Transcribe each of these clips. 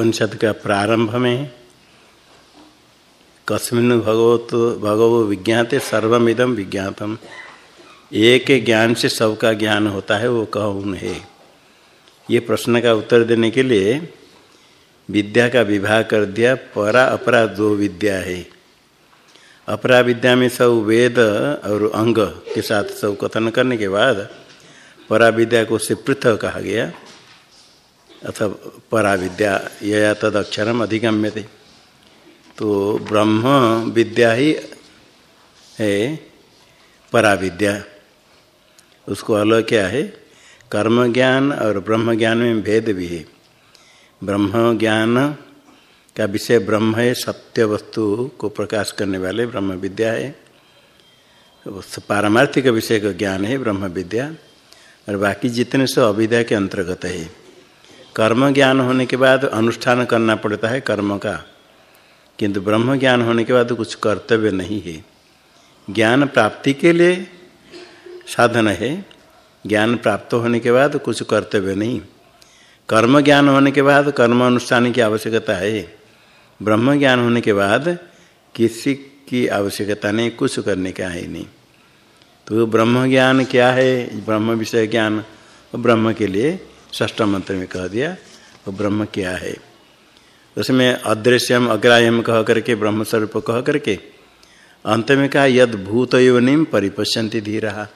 उपनिषद का प्रारंभ में, कस्मिन भगवत, भगवो विज्ञाते सर्वमिदम विज्ञातम। एक ज्ञान से सबका ज्ञान होता है, वो कौन है? ये प्रश्न का उत्तर देने के लिए विद्या का विवाह कर दिया, परा अपरा दो विद्या है। अपरा विद्या में सब वेद और अंग के साथ सब कथन करने के बाद, परा विद्या को से पृथक कहा गया। अथवा परा विद्या यया तद अक्षरम अधिगम्य थे तो ब्रह्म विद्या ही है परा विद्या उसको अलग क्या है, कर्म ज्ञान और ब्रह्म ज्ञान में भेद भी है। ब्रह्म ज्ञान का विषय ब्रह्म है, सत्य वस्तु को प्रकाश करने वाले ब्रह्म विद्या है। पारमार्थिक विषय का ज्ञान है ब्रह्म विद्या, और बाकी जितने सब अविद्या के अंतर्गत है। कर्म ज्ञान होने के बाद अनुष्ठान करना पड़ता है कर्म का। किंतु ब्रह्म ज्ञान होने के बाद कुछ कर्तव्य नहीं है। ज्ञान प्राप्ति के लिए साधन है। ज्ञान प्राप्त होने के बाद कुछ कर्तव्य नहीं। कर्म ज्ञान होने के बाद कर्म अनुष्ठान की आवश्यकता है। ब्रह्म ज्ञान होने के बाद किसी की आवश्यकता नहीं, कुछ करने का है नहीं। तो ब्रह्म ज्ञान क्या है? ब्रह्म विषय ज्ञान। ब्रह्म के लिए ष्ठ मंत्र में कह दिया, वो ब्रह्म क्या है? उसमें अदृश्यम अग्राह्यम कह करके ब्रह्म स्वरूप कह करके, अंत में कहा, यद भूत योनिम परिपश्यंती धीरा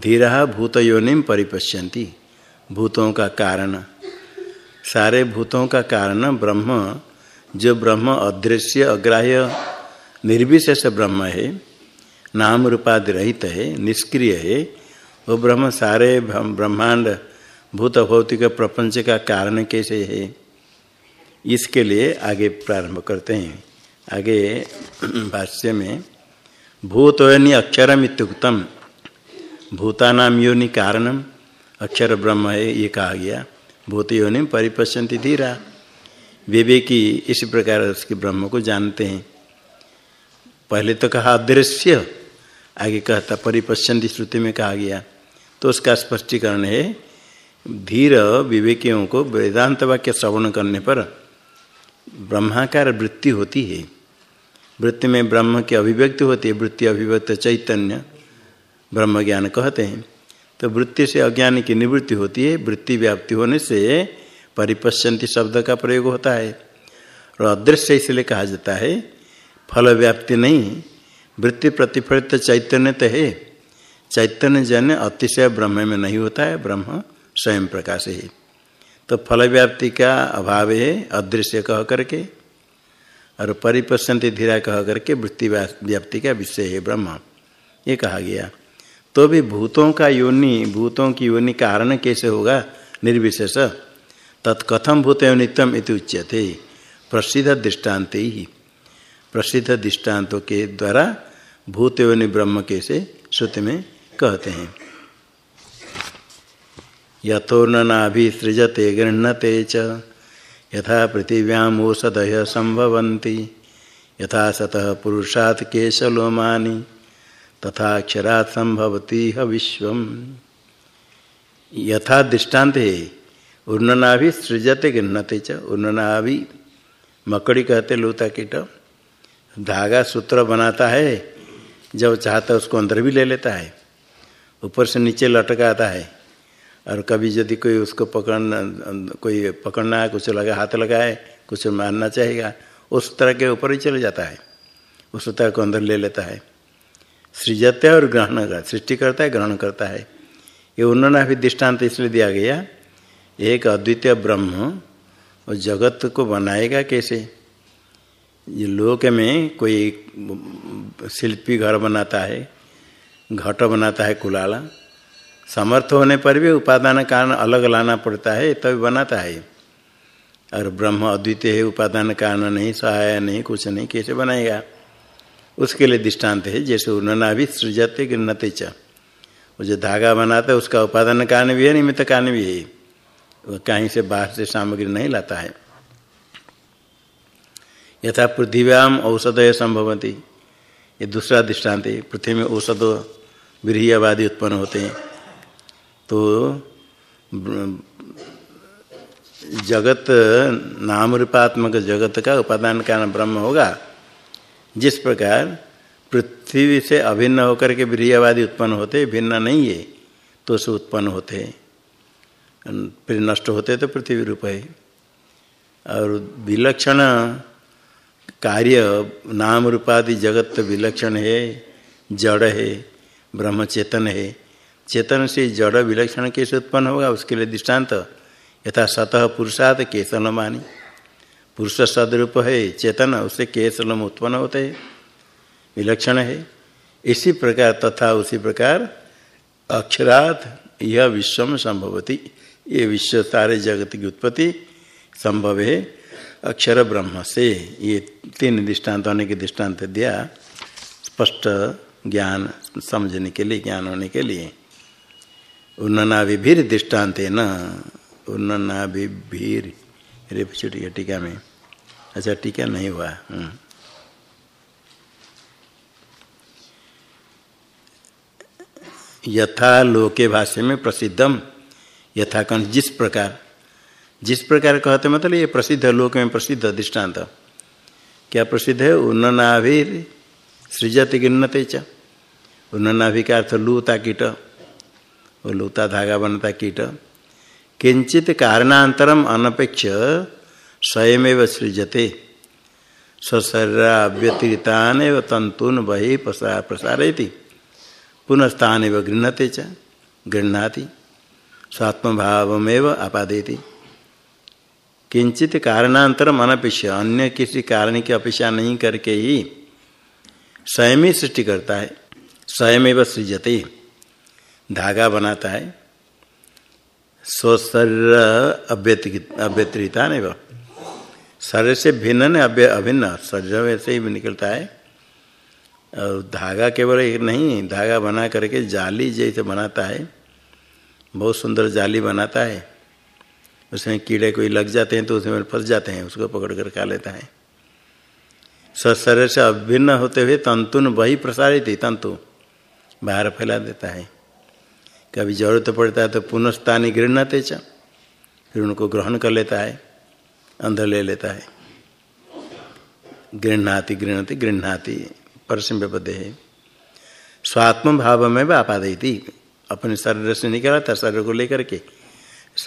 धीरा भूत योनिम परिपश्यंती भूतों का कारण। सारे भूतों का कारण ब्रह्म। जो ब्रह्म अदृश्य, अग्राह्य, निर्विशेष ब्रह्म है, नाम रूपादि रहित है, निष्क्रिय है, वो ब्रह्म सारे ब्रह्मांड भूत भौतिक प्रपंच का कारण कैसे है? इसके लिए आगे प्रारंभ करते हैं। आगे भाष्य में भूतोनि अक्षरम इत्युक्तम भूतानाम योनि कारणम। अक्षर ब्रह्म है, ये कहा गया। भूत योनि परिपश्यंति धीरा। विवेकी इस प्रकार उसके ब्रह्म को जानते हैं। पहले तो कहा अदृश्य आगे कहता परिपश्यंति श्रुति में कहा गया। तो उसका स्पष्टीकरण है धीर विवेकियों को वेदांत वाक्य श्रवण करने पर ब्रह्माकार वृत्ति होती है। वृत्ति में ब्रह्म की अभिव्यक्ति होती है। वृत्ति अभिव्यक्त चैतन्य ब्रह्म ज्ञान कहते हैं। तो वृत्ति से अज्ञान की निवृत्ति होती है। वृत्ति व्याप्ति होने से परिपश्यंती शब्द का प्रयोग होता है। और अदृश्य इसलिए कहा जाता है, फल व्याप्ति नहीं वृत्ति प्रतिफलित चैतन्य तो है। चैतन्य जन अतिशय ब्रह्म में नहीं होता है। ब्रह्म स्वयं प्रकाश है। तो फल व्याप्ति का अभाव है, अदृश्य कह करके, और परिपश्यंति धीरा कह करके वृत्ति व्याप्ति का विषय है ब्रह्म। ये कहा गया। तो भी भूतों का योनि, भूतों की योनि कारण कैसे होगा? निर्विशेष। तत्कथम भूत नित्यम इति उच्यते। प्रसिद्ध दृष्टांत ही। प्रसिद्ध दृष्टान्तों के द्वारा भूत योनि ब्रह्म कैसे श्रुति में कहते हैं। यथोर्ननाभिसृजते गृह्णते च। यथा पृथिव्याम ओषधय संभवन्ति यथा सतः पुरुषात् केशलोमानि। तथा अक्षरात् संभवती ह विश्व यथा दृष्टांत है उर्णनाभि सृजते गृहते च। उर्णनाभि, मकड़ी कहते लूता कीट धागा सूत्र बनाता है, जब चाहता उसको अंदर भी ले लेता है। ऊपर से नीचे लटकाता है। और कभी यदि कोई उसको पकड़ना, कोई पकड़ना है, कुछ लगा, हाथ लगाए, कुछ मारना चाहेगा, उस तरह के ऊपर ही चले जाता है। उस तरह को अंदर ले लेता है। सृजते और ग्रहण सृष्टि करता है, ग्रहण करता है। ये उन्होंने भी दृष्टांत इसलिए दिया गया, एक अद्वितीय ब्रह्म और जगत को बनाएगा कैसे? ये लोक में कोई शिल्पी घर बनाता है, घट बनाता है, कुलाला। समर्थ होने पर भी उपादान कारण अलग लाना पड़ता है तभी बनाता है। और ब्रह्म अद्वितीय है, उपादान कारण नहीं सहाय नहीं, कुछ नहीं, कैसे बनाएगा? उसके लिए दृष्टांत है, जैसे उन्होंने भी सृजते गृहते च। वो जो धागा बनाता है, उसका उपादान कारण भी है, निमित्त कारण भी है। वो कहीं से बाहर से सामग्री नहीं लाता है। यथा पृथ्व्याम औषधय संभवती। ये दूसरा दृष्टांत है, पृथ्वी में औषध व्रीहवादी उत्पन्न होते हैं। तो जगत नाम रूपात्मक जगत का उपादान कारण ब्रह्म होगा। जिस प्रकार पृथ्वी से अभिन्न होकर के ब्रियवादी उत्पन्न होते, भिन्न नहीं है तो से उत्पन्न होते। फिर नष्ट होते तो पृथ्वी रूप है। और विलक्षण कार्य नाम रूपादि जगत विलक्षण है, जड़ है, ब्रह्म चेतन है। चेतन से जड़ विलक्षण कैसे उत्पन्न होगा, उसके लिए दृष्टांत, यथा सतह पुरुषात केसल मानी। पुरुष सदरूप है, चेतन उससे केसलम उत्पन्न होते है, विलक्षण है। इसी प्रकार तथा उसी प्रकार अक्षरात यह विश्व संभवती। ये विश्व सारे जगत की उत्पत्ति संभव है। अक्षर ब्रह्म से ये तीन दृष्टांत होने के दृष्टांत दिया, स्पष्ट ज्ञान समझने के लिए, ज्ञान होने के लिए। उन्ननाभिभीर दृष्टांत न उन्ननाभिभीर रे छुटिया टीका में अच्छा टीका नहीं हुआ। हम्म। यथा लोके भाष्य में प्रसिद्धम। यथा कण जिस प्रकार। जिस प्रकार कहते मतलब ये प्रसिद्ध लोक में प्रसिद्ध दृष्टांत। क्या प्रसिद्ध है? उन्ननाभिर सृजत गिन्नते च। उन्ननाभि का अर्थ लूता कीट। वो लूता धागा बनता कीट। किंचित कारणांतरम अनपेक्ष स्वयमेव सृजते। स्वशरीराव्यतिरितान तंतून बहि प्रसार प्रसारयति। पुनस्तान गृहते च, गृहणाति। स्वात्मभावमेव आपादेति किंचित कारणांतरम अनपेक्ष, अन्य किसी कारण की अपेक्षा नहीं करके ही स्वयं ही सृष्टि करता है। स्वयं सृजते। धागा बनाता है। स्वशरीर अव्यतिरिता नहीं वह शरीर से भिन्न नहीं, अव्य, अभिन्न। शरीर से ही निकलता है। और धागा केवल एक नहीं, धागा बना करके जाली जैसे बनाता है। बहुत सुंदर जाली बनाता है। उसमें कीड़े कोई लग जाते हैं तो उसमें फंस जाते हैं, उसको पकड़ कर खा लेता है। शरीर से अभिन्न होते हुए तंतुन वही प्रसारित ही, तंतु। बाहर फैला देता है। कभी ज़रूरत पड़ता है तो पुनस्तानी गृहते च। फिर उनको ग्रहण कर लेता है, अंदर ले लेता है। गृहणाति गृहणति गृहणाति परसम व्यपदे है स्वात्म भाव में भी आपादी अपने शरीर से निकला था, शरीर को लेकर के।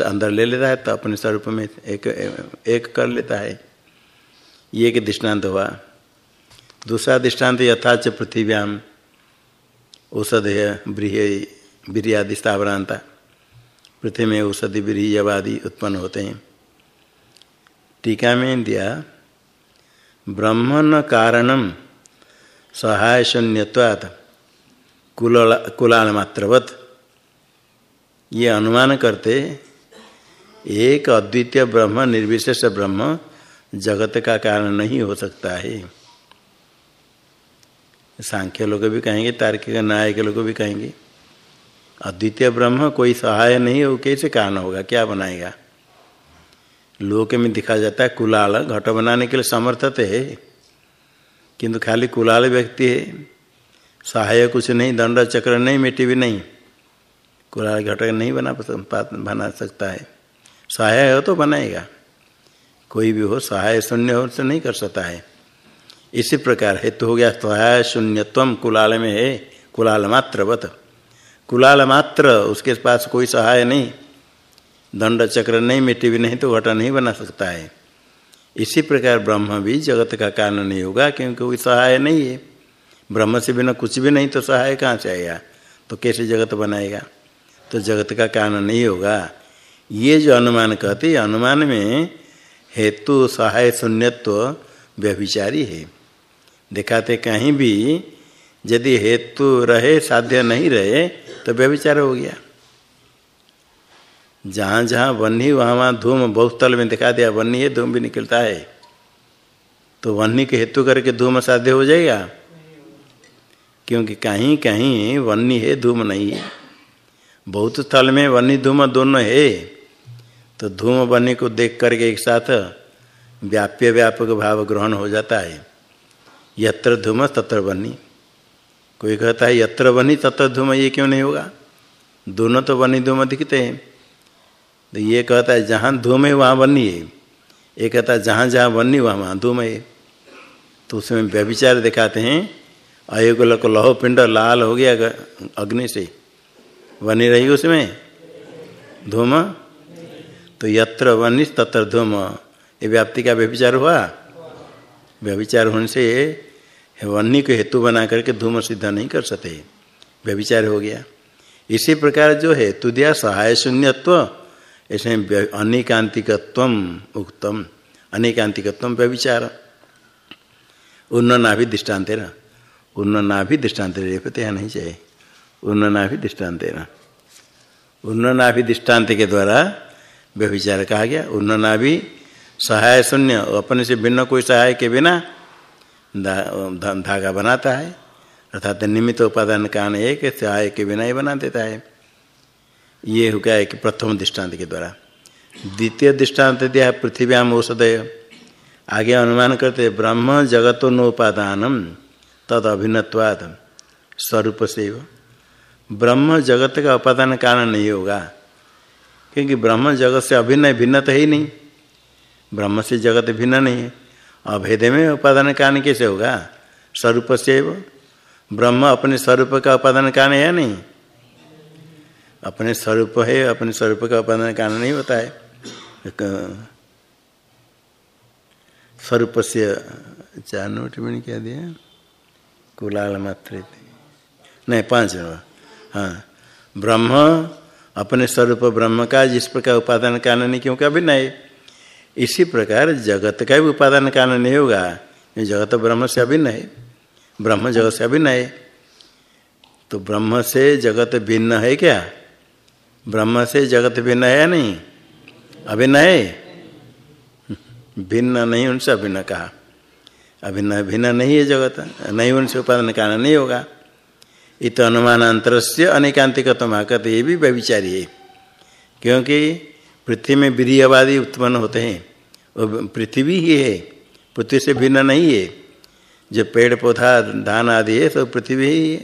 अंदर ले लेता है तो अपने स्वरूप में एक एक कर लेता है। ये एक दृष्टांत हुआ। दूसरा दृष्टांत यथाच पृथ्व्याम औषधय ब्रीह वीरियादि स्थावरांता। पृथ्वी में औषधि ब्रीहवादि उत्पन्न होते हैं। टीका में दिया ब्रह्मण कारणम सहाय शून्यवाद कुलाल मात्रवत। ये अनुमान करते, एक अद्वितीय ब्रह्म, निर्विशेष ब्रह्म जगत का कारण नहीं हो सकता है। सांख्य लोग भी कहेंगे, तार्किक न्याय के लोग भी कहेंगे अद्वितीय ब्रह्म, कोई सहाय नहीं हो कैसे कारण होगा? क्या बनाएगा? लोक में दिखा जाता है कुलाल। घट बनाने के लिए समर्थ तो है, किंतु खाली कुलाल व्यक्ति है। सहाय कुछ नहीं, दंड चक्र नहीं, मिट्टी भी नहीं। कुलाल घट नहीं बना बना सकता है। सहाय हो तो बनाएगा। कोई भी हो, सहाय शून्य हो तो नहीं कर सकता है। इसी प्रकार हेतु हो गया सहाय शून्यत्व कुलाल में है। कुलाल मात्र बत। कुलाल मात्र, उसके पास कोई सहाय नहीं। दंड चक्र नहीं, मिट्टी भी नहीं तो घटा नहीं बना सकता है। इसी प्रकार ब्रह्म भी जगत का कारण नहीं होगा, क्योंकि कोई सहाय नहीं है। ब्रह्म से बिना कुछ भी नहीं तो सहाय कहाँ से आएगा? तो कैसे जगत बनाएगा? तो जगत का कारण नहीं होगा। ये जो अनुमान कहते अनुमान में हेतु, सहाय, शून्यत्व व्यभिचारी है। दिखाते कहीं भी, यदि हेतु रहे, साध्य नहीं रहे तो व्यभिचार हो गया। जहाँ जहाँ वन्नी वहाँ वहाँ धूम बहुस्थल में दिखा दिया वन्नी है धूम भी निकलता है। तो वन्नी के हेतु करके धूम साध्य हो जाएगा? क्योंकि कहीं कहीं वन्नी है धूम नहीं है। बहुत स्थल में वन्नी धूम दोनों है। तो धूम वन्नी को देख करके एक साथ व्याप्य व्यापक भाव ग्रहण हो जाता है। यत्र धूम तत्र वन्नी कोई कहता है, यत्र बनी तत्र धूम, ये क्यों नहीं होगा? दोनों तो बनी धूम दिखते हैं। तो ये कहता है, जहाँ धूम है, वहाँ बनी है। ये कहता है, जहाँ जहाँ बनी वहाँ वहाँ धूम है। तो उसमें व्यभिचार दिखाते हैं। अयोगल को लहो पिंड लाल हो गया अग्नि से। बनी रही उसमें? धूम? तो यत्र वनिस तत्र धूम। ये व्याप्ति का व्यभिचार हुआ? व्यभिचार होने से वन्य को हेतु बना करके धूम सिद्ध नहीं कर सकते। व्यभिचार हो गया। इसी प्रकार जो हेतु दिया सहाय शून्यत्व, ऐसे अनेकांतिकत्व उक्तम। अनेकांतिकत्व व्यभिचार। उन्ननाभि दृष्टान्तेरा उन्ननाभि दृष्टांत रेपते नहीं चाहिए। उन्ननाभि दृष्टान्तेरा उन्ननाभि दृष्टांत के द्वारा व्यभिचार कहा गया। उन्ननाभि सहाय शून्य, अपने से भिन्न कोई सहाय के बिना धागा बनाता है, अर्थात निमित्त उपादान कारण एक सहाय के बिना ही बना देता है। ये हो गया एक प्रथम दृष्टांत के द्वारा। द्वितीय दृष्टांत दिया पृथ्व्याम औषधय आगे अनुमान करते ब्रह्म जगतो नोपादानम तद अभिन्नवाद स्वरूप से ब्रह्म जगत का उपादान कारण नहीं होगा, क्योंकि ब्रह्म जगत से अभिन्न भिन्न तो ही नहीं। ब्रह्म से जगत भिन्न नहीं है। अभेद में उपादान कारण कैसे होगा? स्वरूप से ब्रह्म अपने स्वरूप का उपादान कारण है नहीं? अपने स्वरूप है, अपने स्वरूप का उपादान कारण नहीं होता है। स्वरूप से चार नोट में क्या दिया? कुलाल मात्र नहीं, पाँच हाँ। ब्रह्म, अपने स्वरूप ब्रह्म का जिस प्रकार उपादान कारण नहीं क्योंकि अभी नहीं। इसी प्रकार जगत का भी उपादान कारण नहीं होगा। जगत ब्रह्म से अभिन्न है। ब्रह्म जगत से अभिन्न है। तो ब्रह्म से जगत भिन्न है क्या? ब्रह्म से जगत भिन्न है या नहीं? अभिन्न है। भिन्न नहीं उनसे अभिन्न कहा। अभिन्न भिन्न नहीं है जगत। नहीं उनसे उपादान कारण नहीं होगा। इत अनुमानांतर से अनेकांतिकतम कहते ये भी व्यविचारी है। क्योंकि पृथ्वी में वीरियवादी उत्पन्न होते हैं। पृथ्वी ही है, पृथ्वी से भिन्न नहीं है। जो पेड़, पौधा, धान आदि है तो पृथ्वी ही है।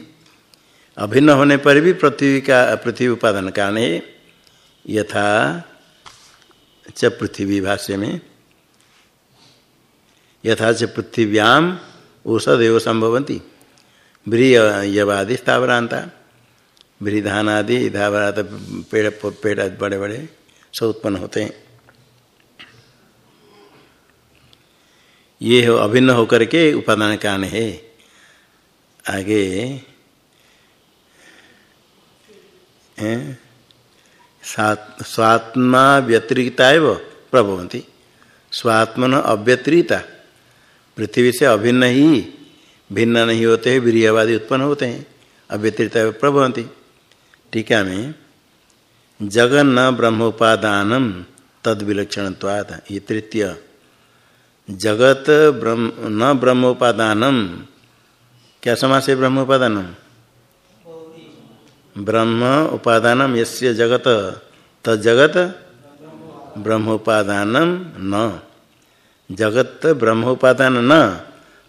अभिन्न होने पर भी पृथ्वी का, पृथ्वी उपादान कारण है। यथा च पृथ्वी भाष्य में, यथा च पृथिव्याम औषध संभवती ब्रियवादि स्थावरांता धान आदि, धावरात, पेड़ पेड़ बड़े बड़े सब उत्पन्न होते हैं। ये हो, अभिन्न होकर के उपादान कारण है। आगे स्वात्मा व्यतिरिक्ता एवं प्रभवती स्वात्मन अव्यतिरिता पृथ्वी से अभिन्न ही, भिन्न नहीं होते हैं वीरवादी उत्पन्न होते हैं। अव्यतिरिता प्रभवती टीका में जगन न ब्रह्मोपादानम तद विलक्षणत्वाद ये तृतीय। जगत ब्रह्म, न ब्रह्मोपादानम क्या समास है ब्रह्मोपादानम ब्रह्म उपादानम यस्य जगत। तजगत ब्रह्मोपादानम न। जगत ब्रह्मोपादान न।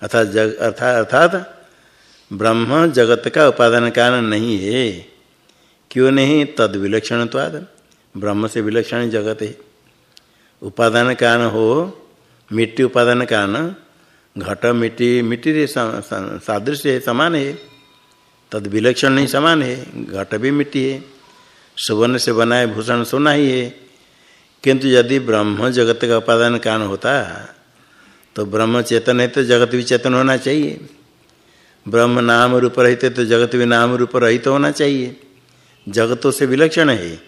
अर्थात अर्थात ब्रह्म जगत का उपादान कारण नहीं है। क्यों नहीं? तद विलक्षण विलक्षणत्वाद ब्रह्म से विलक्षण जगत है। उपादान कारण हो, मिट्टी उपादान कारण, घट, मिट्टी मिट्टी रे सादृश्य है, समान है। तद विलक्षण नहीं, समान है। घट भी मिट्टी है। सुवर्ण से बनाए भूषण सोना ही है। किंतु यदि ब्रह्म जगत का उपादान कारण होता तो ब्रह्म चेतन है तो जगत भी चेतन होना चाहिए। ब्रह्म नाम रूप रहते तो जगत भी नाम रूप रहित तो होना चाहिए। जगतों से विलक्षण है।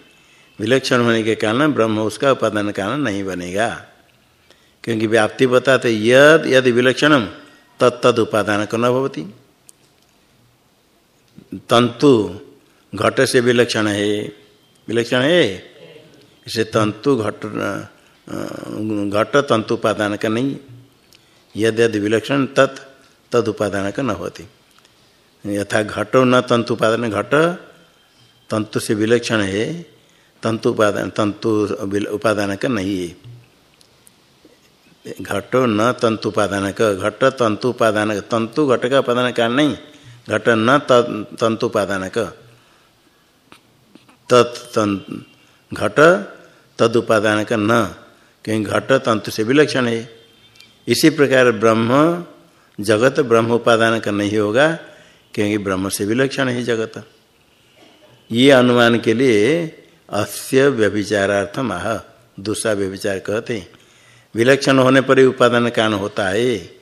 विलक्षण होने के कारण ब्रह्म उसका उपादान कारण नहीं बनेगा। क्योंकि व्याप्ति बताते यद यदि विलक्षणम तत्द उपादान न भवती। तंतु घट से विलक्षण है। विलक्षण है? इसे तंतु घट घट तंतु उपादान का नहीं। यद यदि विलक्षण, तत् तद उपादान का न होती। यथा घटो न तंतु उपादान, घट तंतु से विलक्षण है, तंतु उपादान तंतु उपादान का नहीं है। घटो न तंतु उपादान का घट तंतु उपादान तंतु, घट का उपादान का नहीं, घट न तंतु उपादान का तत् घट, तद उपादान का न, क्योंकि घट तंतु से विलक्षण है। इसी प्रकार ब्रह्म, जगत ब्रह्म उपादान का नहीं होगा, क्योंकि ब्रह्म से विलक्षण है जगत। ये अनुमान के लिए अस्य व्यभिचारार्थम आह, दूसरा व्यभिचार कहते हैं। विलक्षण होने पर ही उपादान कारण होता है।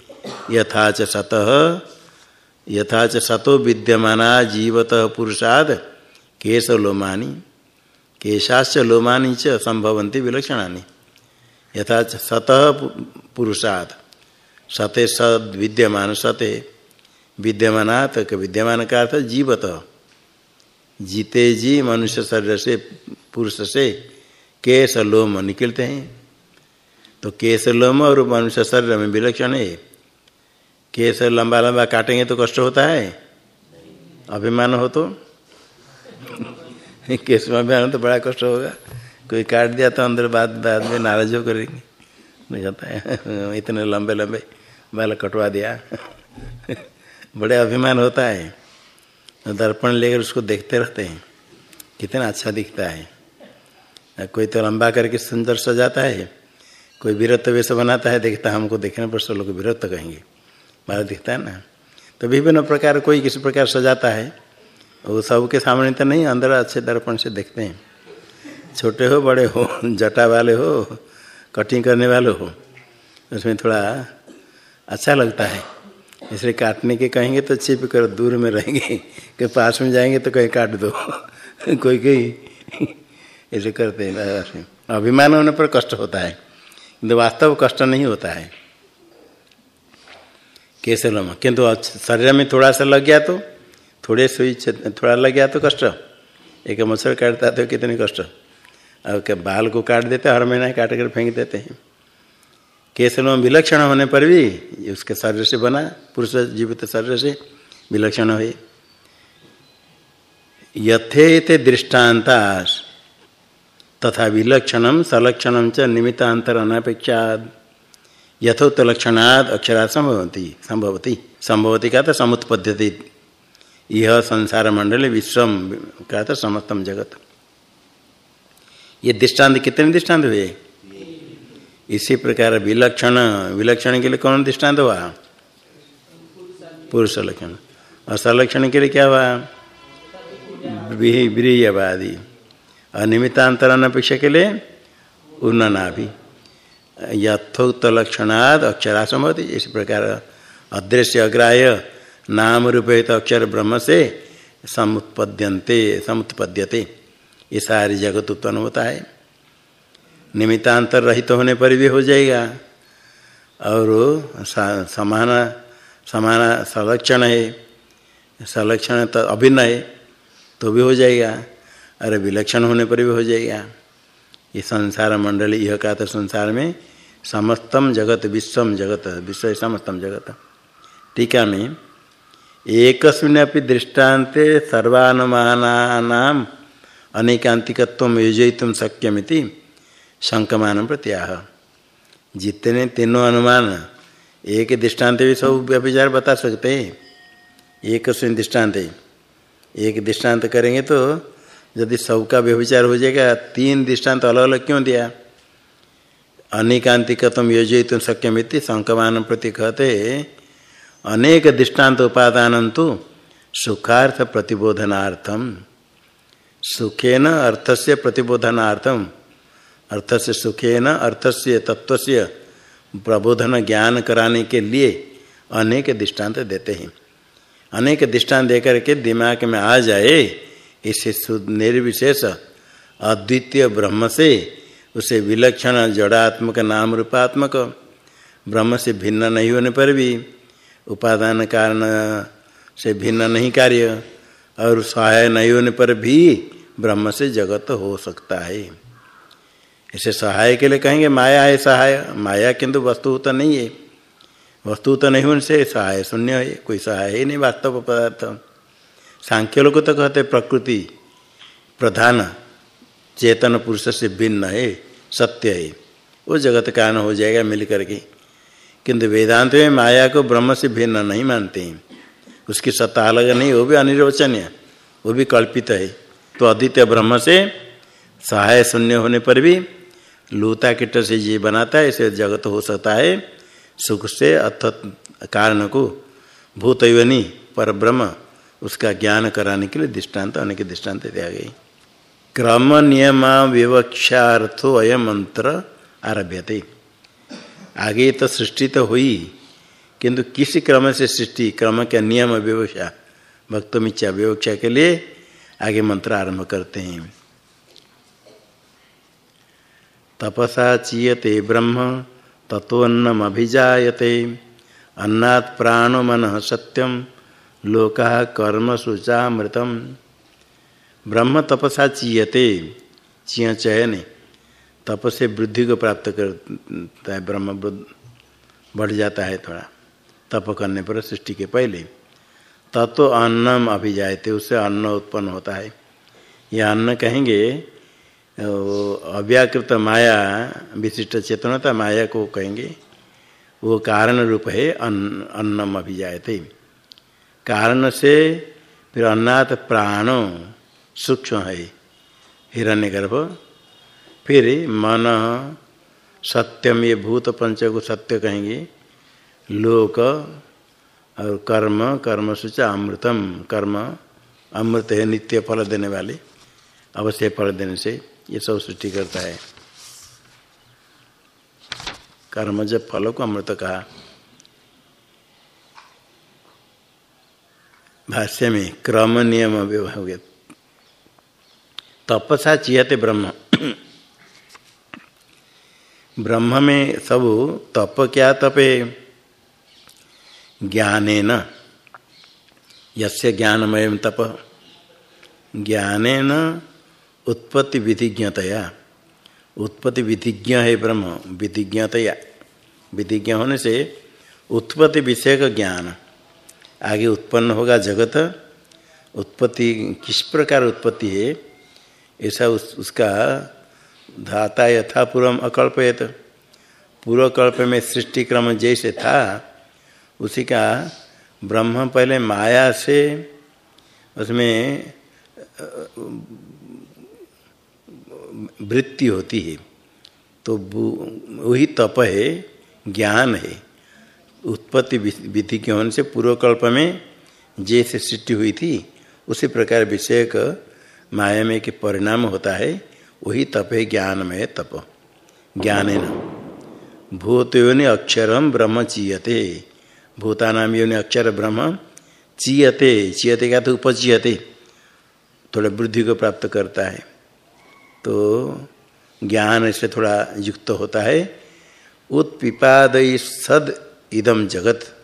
यथाच सतः, यथाच सतो विद्यमाना जीवत पुरुषाद, केश लोमानी, केशाश्च लोमानी च संभवंती विलक्षणानि। यथाच सतः पुरुषाद, सते सद विद्यमान सते, विद्यमानात, विद्यमान का अर्थ जीवत। जीते जी मनुष्य शरीर से, पुरुष से केश लोम निकलते हैं। तो केश लोम और मनुष्य शरीर में विलक्षण है। केस लंबा लंबा काटेंगे तो कष्ट होता है। अभिमान हो तो। केस में अभिमान तो बड़ा कष्ट होगा। कोई काट दिया तो अंदर बाद बाद में नाराज़ हो करेंगे। नहीं होता है। इतने लंबे लंबे बाल कटवा दिया। बड़े अभिमान होता है। दर्पण लेकर उसको देखते रहते हैं। कितना अच्छा दिखता है। कोई तो लंबा करके सुंदर सजाता है, कोई वीरत्व वेश बनाता है, देखता है हमको देखने पर सब लोग वीरत्व कहेंगे। बाहर दिखता है ना? तो विभिन्न प्रकार, कोई किसी प्रकार सजाता है, वो सबके सामने तो नहीं, अंदर अच्छे दर्पण से देखते हैं। छोटे हो, बड़े हो, जटा वाले हो, कटिंग करने वाले हो, उसमें थोड़ा अच्छा लगता है। इसलिए काटने के कहेंगे तो छिप कर दूर में रहेंगे। कि पास में जाएँगे तो कहीं काट दो। कोई कोई ऐसे करते हैं अभिमान होने पर कष्ट होता है। किंतु वास्तव कष्ट नहीं होता है। कैसे लमा? किंतु शरीर में थोड़ा सा लग गया तो थोड़े सुई थोड़ा लग गया तो कष्ट। एक मच्छर काटता तो कितने कष्ट। और क्या बाल को काट देते, हर महीना काट कर फेंक देते हैं। केसलों विलक्षण होने पर भी उसके शरीर से बना, पुरुष जीवित शरीर से विलक्षण हुए। यथे दृष्टान्ता तथा विलक्षणम सलक्षणम च निमित्तांतर अनपेक्षा अक्षरा संभवती संभवती संभवती का तो यह संसार मंडल विश्वम का तो समस्तम जगत। ये दृष्टांत कितने दृष्टांत हुए? इसी प्रकार विलक्षण विलक्षण के लिए कौन दृष्टांत हुआ? पुरुष लक्षण। और संलक्षण के लिए क्या हुआ? ब्रीयवादी अनियमितांतर अपेक्षा के लिए उन्नना भी यथोक्त लक्षणाद अक्षरा संभवती इस प्रकार अदृश्य अग्राह्य नाम रूपित अक्षर ब्रह्म से समुत्पद्यंते। समुत्पद्यते ये सारी जगत उत्पन्न होता है। निमित्तांतर रहित तो होने पर भी हो जाएगा। और समान समान संलक्षण है। संलक्षण तो अभिन्न है। तो भी हो जाएगा। अरे विलक्षण होने पर भी हो जाएगा। ये संसार मंडली, यह का तो संसार में, समस्तम जगत, विश्वम जगत, विश्व समस्तम जगत। टीका में एक दृष्टांत सर्वानुमान अनेकांतिकत्व योजयितुम शक्यमिति शंकमान प्रत्याह। जितने तीनों अनुमान, एक दृष्टांत भी सब व्यभिचार बता सकते हैं। एक दृष्टांत एक दृष्टांत करेंगे तो यदि सबका व्यभिचार हो जाएगा, तीन दृष्टांत अलग अलग क्यों दिया? अनेकांतिकतम योजित शक्यमिति संकमान प्रति कहते अनेक दृष्टांत उपादान तो सुखार्थ प्रतिबोधनार्थम सुखेन अर्थस्य प्रतिबोधनार्थम अर्थस्य सुखेन अर्थस्य तत्वस्य प्रबोधन ज्ञान कराने के लिए अनेक दृष्टांत देते हैं। अनेक दृष्टांत देकर के दिमाग में आ जाए। इसे निर्विशेष, अद्वितीय ब्रह्म से, उसे विलक्षण, जड़ात्मक, नाम रूपात्मक, ब्रह्म से भिन्न नहीं होने पर भी, उपादान कारण से भिन्न नहीं कार्य, और सहाय नहीं होने पर भी ब्रह्म से जगत हो सकता है। इसे सहाय के लिए कहेंगे माया है सहाय। माया किंतु वस्तु तो नहीं है। वस्तु तो नहीं होने से सहाय शून्य है, कोई सहाय ही नहीं वास्तव पदार्थ। सांख्य लोग तो कहते प्रकृति प्रधान, चेतन पुरुष से भिन्न है, सत्य है। वो जगत कारण हो जाएगा मिल करके किंतु वेदांत में माया को ब्रह्म से भिन्न नहीं मानते हैं। उसकी सत्ता अलग नहीं, वो भी अनिर्वचनीय, वो भी कल्पित है। तो अद्वितीय ब्रह्म से सहाय शून्य होने पर भी लूता किट से ये बनाता है, इसे जगत हो सकता है। सुख से अथ कारण को भूतयनी पर ब्रह्म उसका ज्ञान कराने के लिए दृष्टांत अनेक दृष्टांत दिया गई क्रम नियम विवक्षार्थो अयम मंत्र आरभ्यते। आगे तो सृष्टि तो हुई, किंतु किस क्रम से सृष्टि, क्रम क्या नियम विवक्षा भक्तमिच्छा विवक्षा के लिए आगे मंत्र आरंभ करते हैं। तपसा चीयते ब्रह्म तत्वन्नम अभिजायते अन्नात् प्राणो मन सत्यम लोका कर्म शुचामृतम ब्रह्म तपसा चीयते। चिय चयन। तप से वृद्धि को प्राप्त करता है ब्रह्म। बढ़ जाता है थोड़ा। तप करने पर सृष्टि के पहले। तत्व अन्नम अभिजायते उससे अन्न उत्पन्न होता है। यह अन्न कहेंगे अव्याकृत माया, विशिष्ट चेतनता माया को कहेंगे, वो कारण रूप है अन्न अन्नम अभिजायते। कारण से फिर अन्नाथ प्राण सूक्ष्म है हिरण्य गर्भ फिर मन, सत्यम ये भूत पंच को सत्य कहेंगे, लोक और कर्म कर्म सूचा अमृतम। कर्म, अमृत है नित्य फल देने वाले, अवश्य फल देने से। ये सब सृष्टि करता है। कर्म जब फलों को अमृत कहा, भाष्य में क्रम नियम हो गया। तपसा चियते ब्रह्म। ब्रह्म में सब तप क्या तपे? ज्ञाने न यस्य ज्ञानमय तप। ज्ञाने न उत्पत्ति विधिज्ञतया। उत्पत्ति विधिज्ञ है ब्रह्म विधिज्ञतया। विधिज्ञ होने से उत्पत्ति विषय का ज्ञान। आगे उत्पन्न होगा जगत। उत्पत्ति किस प्रकार उत्पत्ति है? ऐसा उस, उसका धाता यथा पूर्व अकल्पयत। पूर्व कल्प में सृष्टि क्रम जैसे था उसी का ब्रह्म पहले माया से उसमें वृत्ति होती है तो वही तप है, ज्ञान है। उत्पत्ति विधि के होने से पूर्वकल्प में जैसे सृष्टि हुई थी, उसी प्रकार विषय का माया में के परिणाम होता है, वही तप है, ज्ञान में तप। ज्ञान न। भूत योनि अक्षरम ब्रह्म चीयते। भूतानाम योनि अक्षर ब्रह्म चीयते। चीयते क्या तो उपचीयते। थोड़ा वृद्धि को प्राप्त करता है। तो ज्ञान से थोड़ा युक्त होता है। उत्पिपाद सद इदम जगत।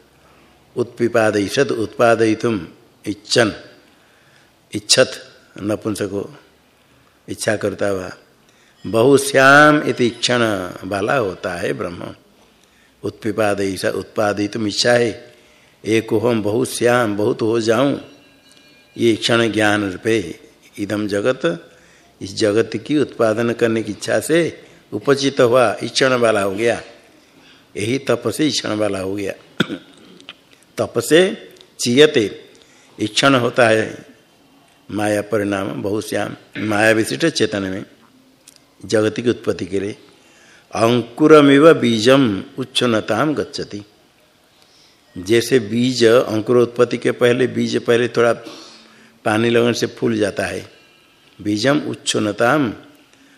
उत्पिपादयिषद उत्पादयितुम इच्छन। इच्छत नपुंसको। इच्छा करता हुआ। बहुश्याम इति क्षण वाला होता है ब्रह्म। उत्पिपादयिष उत्पादितुम इच्छा है। एक हम बहुश्याम बहुत हो जाऊँ। ये क्षण ज्ञान रूपे इदम जगत। इस जगत की उत्पादन करने की इच्छा से उपचित हुआ, ईक्षण वाला हो गया। यही तप से ईक्षण वाला हो गया। तप से चीयते, ईक्षण होता है। माया परिणाम बहुश्याम माया विशिष्ट चेतन में, जगत की उत्पत्ति के लिए। अंकुरमिव बीजम उच्छनताम गच्छति। जैसे बीज अंकुर उत्पत्ति के पहले, बीज पहले थोड़ा पानी लगने से फूल जाता है। बीजम उच्छनताम,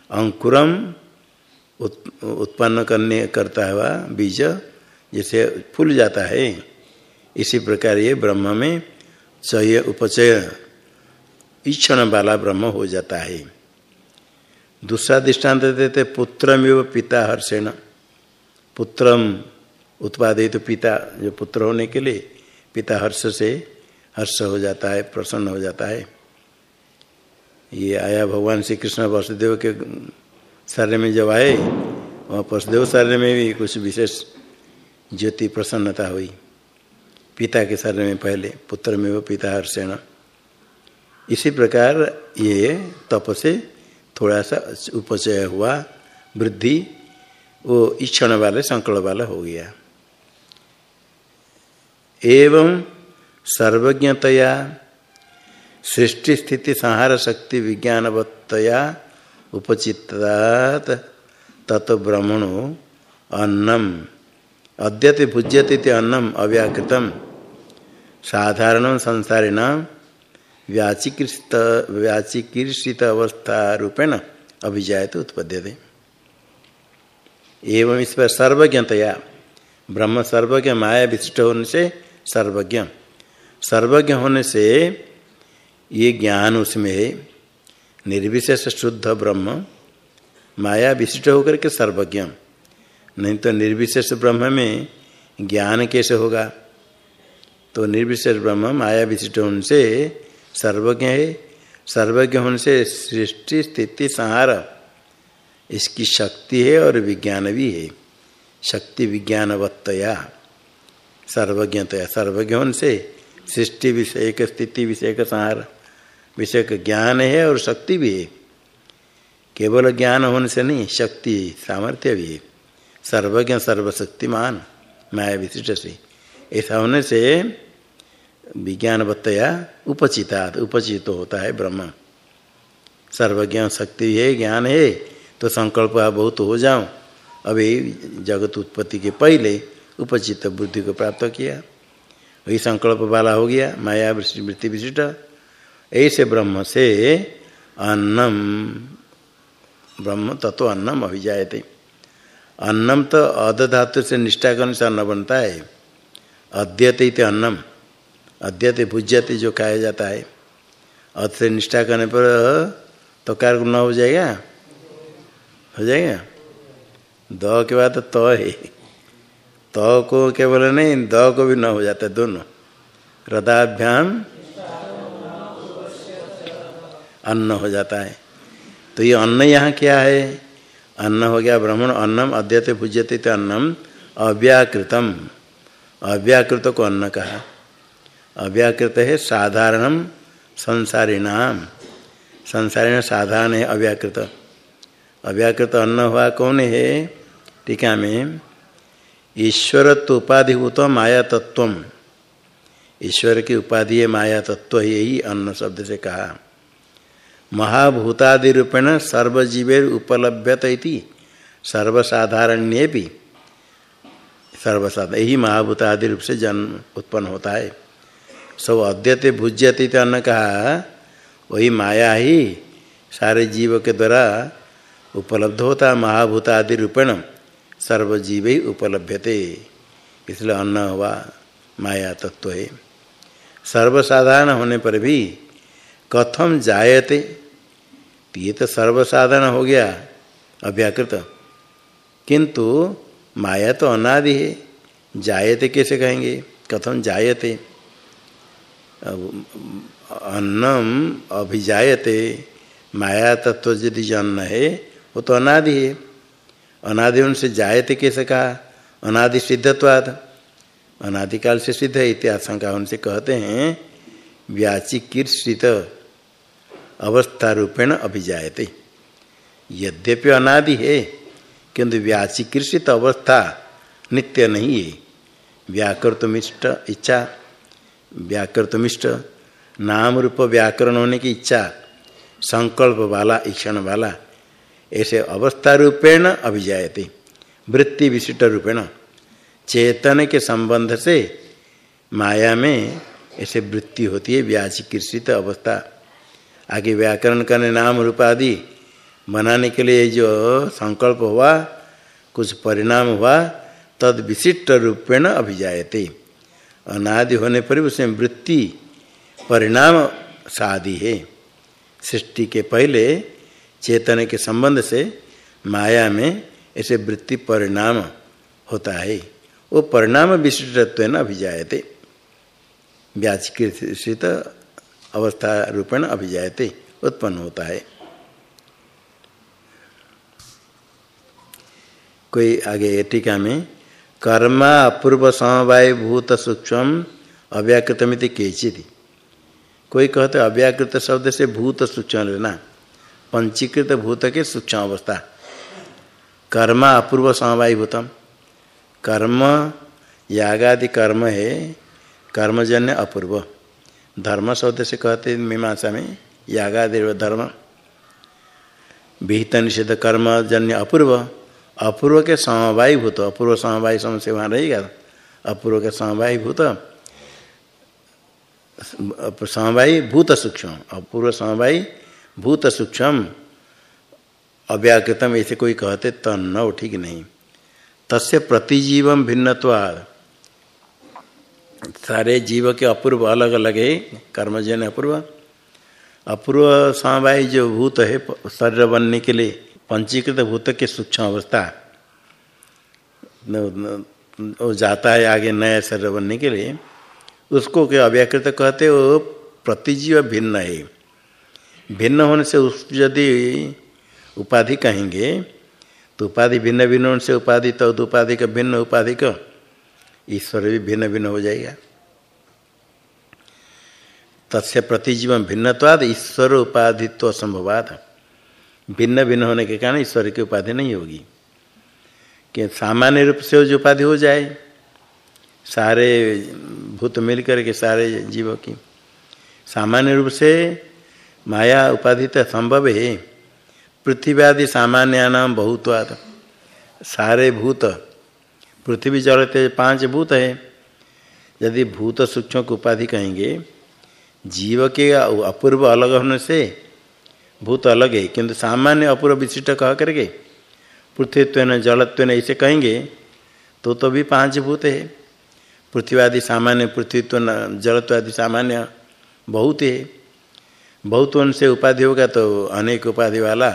अंकुरम उत्पन्न करने करता हुआ बीज जैसे फूल जाता है। इसी प्रकार ये ब्रह्म में चय उपचय, ईक्षण वाला ब्रह्म हो जाता है। दूसरा दृष्टांत देते पुत्रमेव पिता हर्षेण। पुत्रम उत्पादित पिता, जो पुत्र होने के लिए पिता हर्ष से हर्ष हो जाता है, प्रसन्न हो जाता है। ये आया भगवान श्री कृष्ण वसुदेव के शरीर में जब आए, वहाँ पशुदेव शरीर में भी कुछ विशेष ज्योति प्रसन्नता हुई। पिता के शरीर में पहले, पुत्र में वो पिता हर्षण। इसी प्रकार ये तप से थोड़ा सा उपचय हुआ, वृद्धि, वो ईक्षण वाले संकल्प वाला हो गया। एवं सर्वज्ञतया सृष्टि, स्थिति, संहार, शक्ति विज्ञानवत्तया उपचितात तत् ब्रह्मणो अन्नम। अद्यते, भुज्यते अन्नम, अव्याकृतम। साधारण संसारिण व्याचिकृत व्याचिकीर्षित अवस्था रूपेण अभिजात उत्पद्यते। एवं इस पर सर्वज्ञतया ब्रह्म सर्वज्ञ, माया विशिष्ट होने से सर्वज्ञ। सर्वज्ञ होने से ये ज्ञान उसमें है निर्विशेष शुद्ध ब्रह्म, माया विशिष्ट होकर के सर्वज्ञ। नहीं तो निर्विशेष ब्रह्म में ज्ञान कैसे होगा? तो निर्विशेष ब्रह्म, माया विशिष्ट होने से सर्वज्ञ है। सर्वज्ञ होने से सृष्टि, स्थिति, संहार, इसकी शक्ति है और विज्ञान भी है। शक्ति विज्ञानवत्तया, सर्वज्ञतया। सर्वज्ञ होने से सृष्टि विषय स्थिति विषय का संहार। विषय का ज्ञान है और शक्ति भी है। केवल ज्ञान होने से नहीं, शक्ति, सामर्थ्य भी है। सर्वज्ञ, सर्वशक्तिमान, माया विशिष्ट से। ऐसा होने से विज्ञान बतया उपचिता उपचित होता है ब्रह्म। सर्वज्ञ, शक्ति है, ज्ञान है तो संकल्प बहुत हो जाऊँ। अभी जगत उत्पत्ति के पहले उपचित बुद्धि को प्राप्त किया। वही संकल्प वाला हो गया, माया वृत्ति विशिष्ट। ऐसे ब्रह्म से अन्नम, ब्रह्म तत्व अन्नम अभिजायते। अन्नम तो अध धातु से निष्ठा करने से अन्न बनता है। अद्यते अन्नम, अद्यते भुज्यते जो खाया जाता है। अध से निष्ठा करने पर तो कार्य न हो जाएगा? हो जाएगा? द के बाद तो त है। त को केवल नहीं, द को भी न हो जाता दोनों। हृदयाभ्याम अन्न हो जाता है। तो ये अन्न यहाँ क्या है? अन्न हो गया ब्राह्मण, अन्नम अद्यते पूज्यते तो अन्नम अव्याकृतम। अव्याकृत को अन्न कहा। अव्याकृत है साधारणम संसारिणाम। संसारिण साधारण है अव्याकृत। अव्याकृत अन्न हुआ कौन है? टीका में ईश्वर ईश्वरत्व उपाधिभूत माया तत्व ईश्वर की उपाधि है माया तत्व यही अन्न शब्द से कहा। महाभूतादि रूपेण सर्वजीवेर उपलभ्यत सर्वसाधारण्य भी सर्वसाधारण यही महाभूतादि रूप से जन्म उत्पन्न होता है। सब अद्यते भुज्यते अन्न कहा वही माया ही सारे जीव के द्वारा उपलब्ध होता महाभूत आदि रूपेण सर्वजीव ही उपलभ्यते। इसलिए अन्न हुआ माया तत्व है। सर्वसाधारण होने पर भी कथम जायते ये तो सर्वसाधारण हो गया, अव्याकृत। किंतु माया तो अनादि है, जायते कैसे कहेंगे? कथम जायते। अन्नम अभिजायते, माया तत्व यदि जन्म है, वो तो अनादि है। अनादि उनसे जायते कैसे कहा? अनादि सिद्धत्वाद। अनादिकाल से सिद्ध है इतिहासंका उनसे कहते हैं, व्याचिकीर्षित। अवस्था रूपेण अभिजायते। यद्यपि अनादि है, किंतु व्याचिकीर्षित अवस्था नित्य नहीं है। व्याकृतमिष्ट इच्छा व्याकृतमिष्ट नाम रूप व्याकरण होने की इच्छा, संकल्प वाला, ईक्षण वाला, ऐसे अवस्था रूपेण अभिजायते। वृत्ति विशिष्ट रूपेण, चेतन के संबंध से माया में ऐसे वृत्ति होती है व्याचिकृषित अवस्था। आगे व्याकरण करने नाम रूप आदि बनाने के लिए जो संकल्प हुआ, कुछ परिणाम हुआ, तद विशिष्ट रूपेण अभिजायते। अनादि होने पर उसमें वृत्ति, परिणाम शादी है। सृष्टि के पहले, चेतन के संबंध से माया में ऐसे वृत्ति परिणाम होता है। वो परिणाम विशिष्टत्व न अभिजायते व्याचकृत अवस्था रूपेण अभिजायते, उत्पन्न होता है। कोई आगे टीका में, कर्मा अपूर्व समवाय भूत सूक्ष्म अव्याकृतमिति केचित। कोई कहते अव्याकृत शब्द से भूत सूक्ष्म लेना, पंचीकृत भूत के सूक्ष्म अवस्था। कर्म अपूर्व समवाय भूतम। कर्म, यागादि कर्म है, कर्मजन्य अपूर्व। धर्म शब्द से कहते मीमांसा में यागादि धर्म। विहित निषेध कर्मजन्य अपूर्व। अपूर्व के समवायी भूत। अपूर्व समवायी समस्या वहाँ रहेगा। अपूर्व के समवायी भूत। समवायी भूत सूक्ष्म। अपूर्व समवायी भूत सूक्ष्म। अव्याकृतम ऐसे कोई कहते तो न ठीक नहीं। तस्य प्रतिजीवम भिन्नत्वाद सारे जीव के अपूर्व अलग अलग है, कर्मजन अपूर्व। अपूर्व समवाय जो भूत है, शरीर बनने के लिए पंचीकृत भूत के सूक्ष्म अवस्था। वो जाता है आगे नया शरीर बनने के लिए। उसको क्या अव्याकृत कहते वो प्रतिजीव भिन्न है। भिन्न होने से उस यदि उपाधि कहेंगे तो उपाधि भिन्न भिन्न होने से उपाधि तो उपाधि का भिन्न उपाधि का ईश्वर भी भिन्न भिन्न हो जाएगा। तस्य प्रतिजीव भिन्नवाद ईश्वर उपाधित्व असंभवाद भिन्न भिन्न होने के कारण ईश्वर की उपाधि नहीं होगी। कि सामान्य रूप से जो उपाधि हो जाए, सारे भूत मिल करके सारे जीवों की, सामान्य रूप से माया उपाधि तो संभव है। पृथ्वी आदि सामान्य नाम बहुतवाद सारे भूत पृथ्वी जल तेज पाँच भूत है। यदि भूत सूक्ष्म को उपाधि कहेंगे, जीव के अपूर्व अलग होने से भूत अलग है। किंतु सामान्य अपूर्व विशिष्ट कह करके पृथ्वीत्व जलत्व ऐसे कहेंगे तो तो भी पाँच भूत है। पृथ्वी आदि सामान्य, पृथ्वीत्व जलत्व आदि सामान्य बहुत है। बहुत उनसे उपाधि होगा तो अनेक उपाधि वाला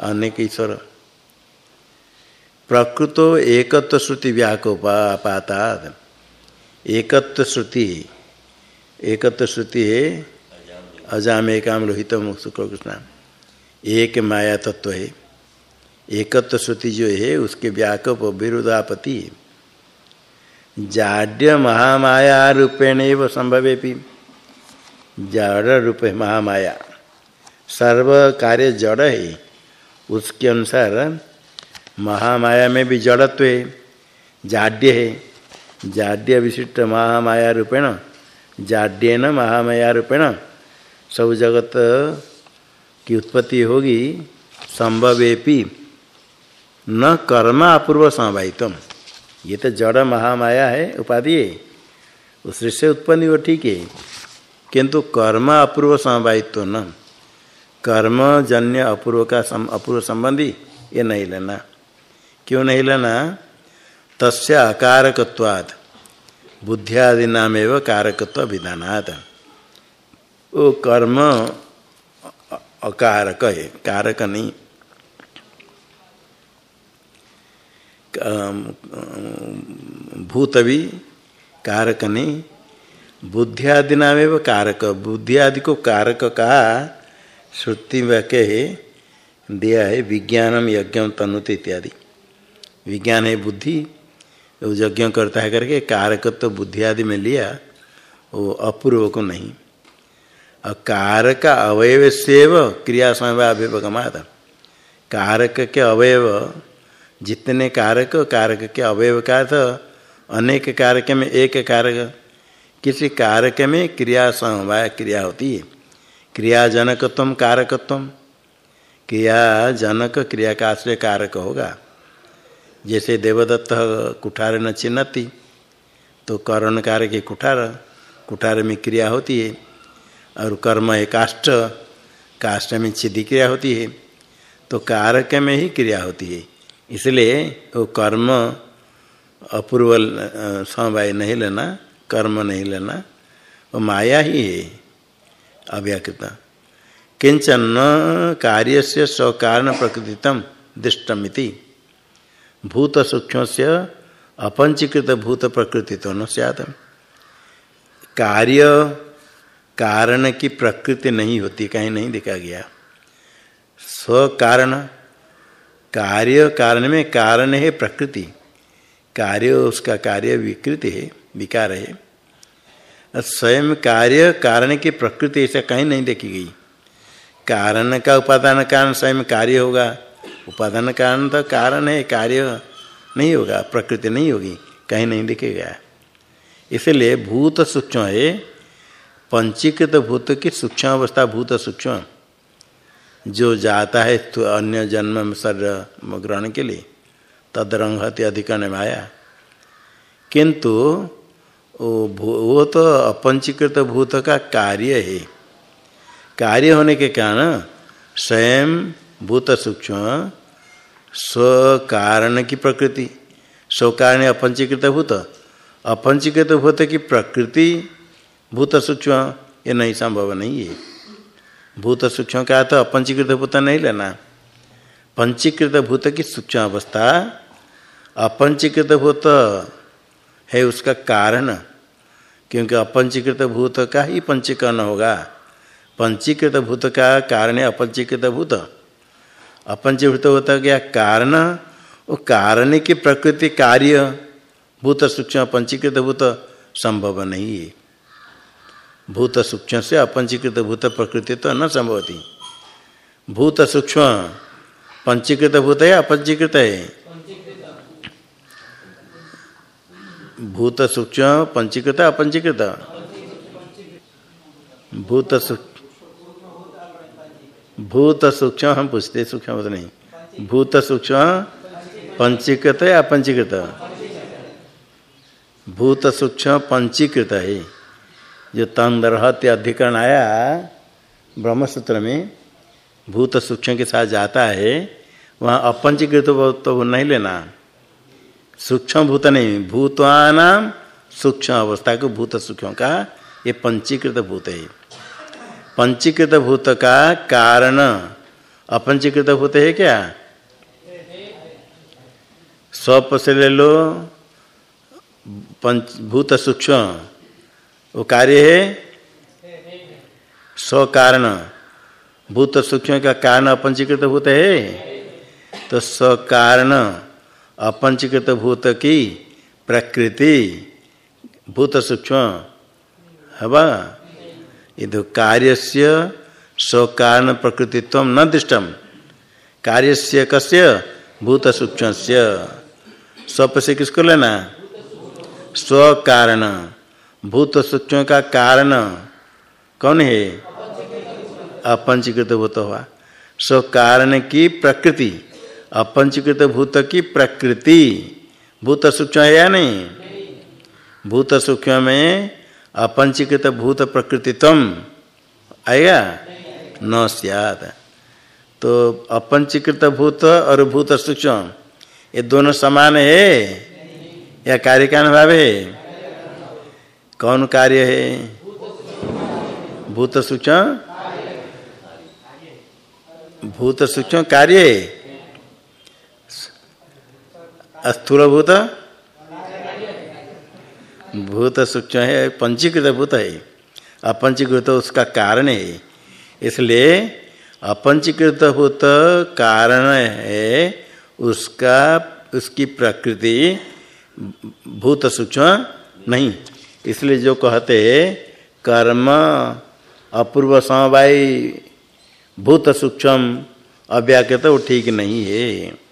अनेक ईश्वर प्रकृतो एकत्व श्रुति व्याकोपाता एकत्व श्रुति एकत्व श्रुति है। अजाम एकाम लोहितम शुक्ल कृष्ण एक माया तत्व है। एकत्व श्रुति जो है, उसके व्याकप विरुदापति जाड्य महामाया रूपेण संभवे जड़ रूप महामाया। सर्व कार्य जड़ है। उसके अनुसार महामाया में भी जड़त्व है जाड्य है। जाड्य विशिष्ट महामाया रूपेण जाड्यन महामाया रूपेण सब जगत की उत्पत्ति होगी संभवेपी न कर्म अपूर्व समवायितम ये तो जड़ महामाया है उपाधि उससे उत्पन्न वो ठीक है। किंतु कर्म अपूर्व समवायित्व न। कर्म जन्य अपूर्व का सम, अपूर्व संबंधी ये नहीं लेना। क्यों नहीं लेना? तस्य अकारकत्वात्। बुद्धियादि नाम कारकत्व विधानात् वो कर्म अकारक है, कारक नहीं। भूत भी कारक नहीं। बुद्धि आदि नाम एवं कारक। बुद्धि आदि को कारक कहा श्रुति वाक्य है, दिया है विज्ञानम यज्ञ तनुत इत्यादि। विज्ञान है बुद्धि, वो यज्ञ करता है करके कारकत्व तो बुद्धि आदि में लिया, वो अपूर्व को नहीं। और कारक अवयव से क्रिया समय अभिभगमात कारक के अवयव, जितने कारक कारक के अवयव का तो अनेक कारक में एक कारक, किसी कारक में क्रिया समवाय क्रिया होती है। क्रियाजनकत्व कारकत्व क्रियाजनक क्रिया का आश्रय कारक होगा। जैसे देवदत्त कुठार न चिन्हती तो करण कारक है कुठार कुठार में क्रिया होती है, और कर्म है काष्ठ काष्ठ में छिदी क्रिया होती है तो कारक में ही क्रिया होती है। इसलिए वो कर्म अपूर्व, समवाय नहीं लेना, कर्म नहीं लेना, वो माया ही है, अव्याकृत। किंचन कार्य से स्वकारण प्रकृतितम दृष्टमिति। भूत सूक्ष्म से अपंचीकृत भूत प्रकृति तो न सद कार्य कारण की प्रकृति नहीं होती, कहीं नहीं देखा गया। स्व कारण कार्य, कारण में कारण है प्रकृति। कार्य उसका कार्य विकृति है, विकार है। स्वयं कार्य कारण की प्रकृति ऐसा कहीं नहीं देखी गई। कारण का उपादान कारण स्वयं कार्य होगा। उपादान कारण तो कारण है, कार्य नहीं होगा, प्रकृति नहीं होगी, कहीं नहीं दिखेगा इसलिए भूत सूक्ष्म है, पंचीकृत भूत की सूक्ष्म अवस्था भूत सूक्ष्म। जो जाता है तो अन्य जन्म में शरीर ग्रहण के लिए, तद तदरंगति अधिकरण माया। किंतु वो तो अपंचीकृत भूत का कार्य है। कार्य होने के कारण स्वयं भूत सूक्ष्म स्व कारण की प्रकृति। स्व कारण अपंचीकृत भूत। अपंचीकृत भूत की प्रकृति भूत सूक्ष्म, ये नहीं, संभव नहीं है। भूत सूक्ष्म का तो अपंचीकृत भूत नहीं लेना। पंचीकृत भूत की सूक्ष्म अवस्था, अपंचीकृत भूत है उसका कारण, क्योंकि अपंचीकृत भूत का ही पंचीकरण होगा। पंचीकृत भूत का कारण है अपंचीकृत भूत। अपंचीकृत भूत क्या कारण, वो कारण की प्रकृति कार्य, भूत सूक्ष्म पंचीकृत भूत संभव नहीं है। भूत सूक्ष्म से अपंचीकृत भूत प्रकृति तो न संभवती भूत सूक्ष्म पंचीकृत भूत है अपंचीकृत है? भूत सूक्ष्म, पंचीकृत, अपंचीकृत। भूत भूत सूक्ष्म हम पूछते सूक्ष्म नहीं। भूत सूक्ष्म पंचीकृत है अपंचीकृत? भूत सूक्ष्म पंचीकृत है। जो तंदरहत्य अधिकरण आया ब्रह्मसूत्र में, भूत सूक्ष्म के साथ जाता है, वहाँ अपंचीकृत तो नहीं लेना। सूक्ष्म भूत नहीं भूतवानाम सूक्ष्म अवस्था को भूत सूक्ष्म का, ये पंचीकृत भूत है। पंचीकृत भूत का कारण। अपंचीकृत भूत है क्या? स्वप से ले लो पंच भूत सूक्ष्म वो कार्य है? स्व कारण भूत सूक्ष्म का कारण अपंचीकृत भूत है? तो स्व कारण अपंचीकृत भूत की प्रकृति। भूत सूक्ष्म हवा ये कार्य से स्वकारण प्रकृतित्व न दृष्टम कार्य से कस्य? भूत सूक्ष्म स्वप से किसको लेना? स्व कारण भूत सूक्ष्म का कारण कौन है? अपंचीकृत भूत हुआ। स्व कारण की प्रकृति, अपंचीकृत भूत की प्रकृति। भूत सूक्ष्म है या नहीं? भूत सूक्ष्म में अपंचीकृत भूत प्रकृतित्व आएगा न सियाद तो अपंचीकृत भूत और भूत सूक्ष्म ये दोनों समान है? या कार्य का अनुभव है? कौन कार्य है? भूत सूक्ष्म भूत सूक्ष्म कार्य स्थूल भूत भूत सूक्ष्म है, पंचीकृत भूत है। अपंचीकृत उसका कारण है। इसलिए अपंचीकृत भूत कारण है उसका, उसकी प्रकृति भूत सूक्ष्म नहीं। इसलिए जो कहते कर्म अपूर्व समवाय, भूत सूक्ष्म, अव्याकृत वो ठीक नहीं है।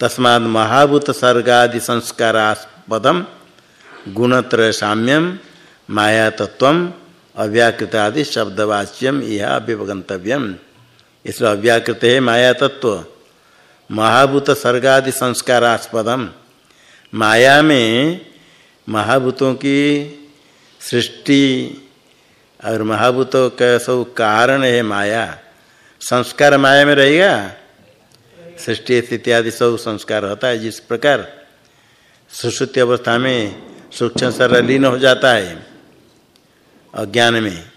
तस्माद महाभूत सर्गादि संस्कारास्पदम गुणत्र साम्यम माया तत्व अव्याकृत आदि शब्दवाच्यम यह अभिवगंतव्यम इसलिए अव्याकृत है माया तत्व महाभूत सर्गादि संस्कारास्पदम माया में महाभूतों की सृष्टि और महाभूतों का सब कारण है माया। संस्कार माया में रहेगा? सृष्टि आदि सब संस्कार होता है, जिस प्रकार सुश्रुति अवस्था में सूक्ष्म सर लीन हो जाता है, अज्ञान में,